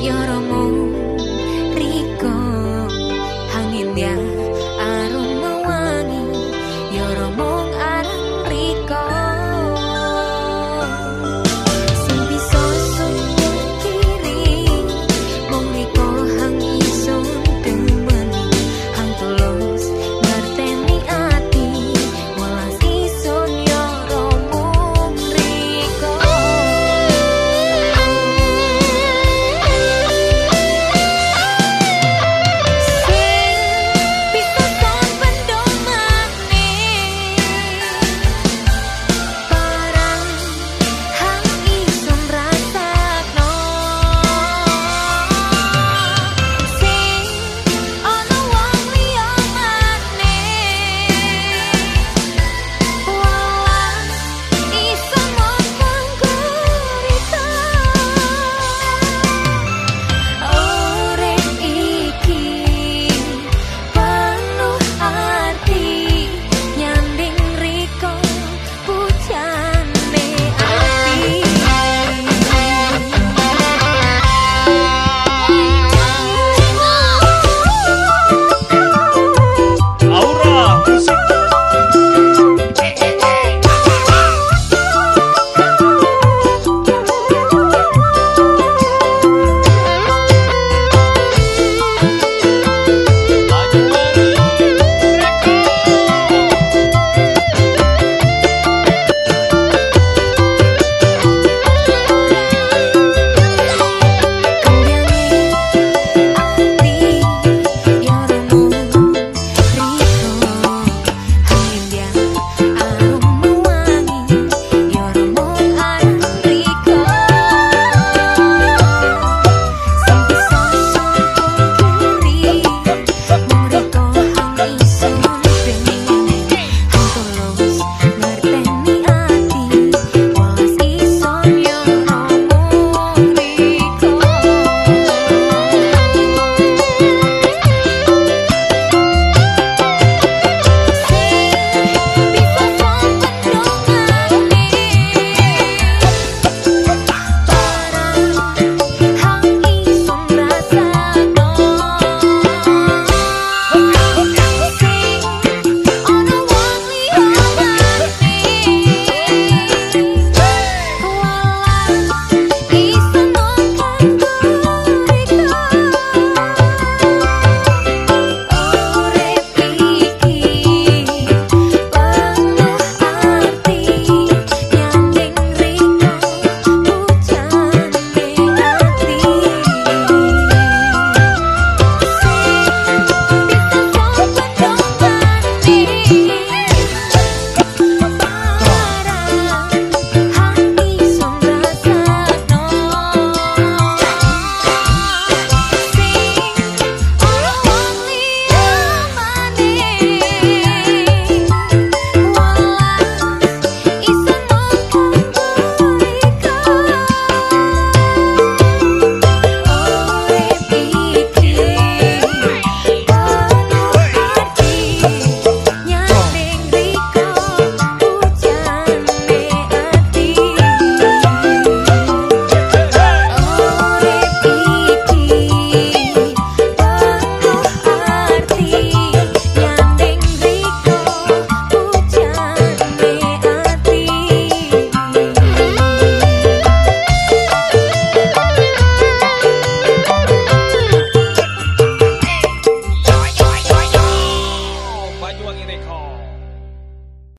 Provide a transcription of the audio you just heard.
your moon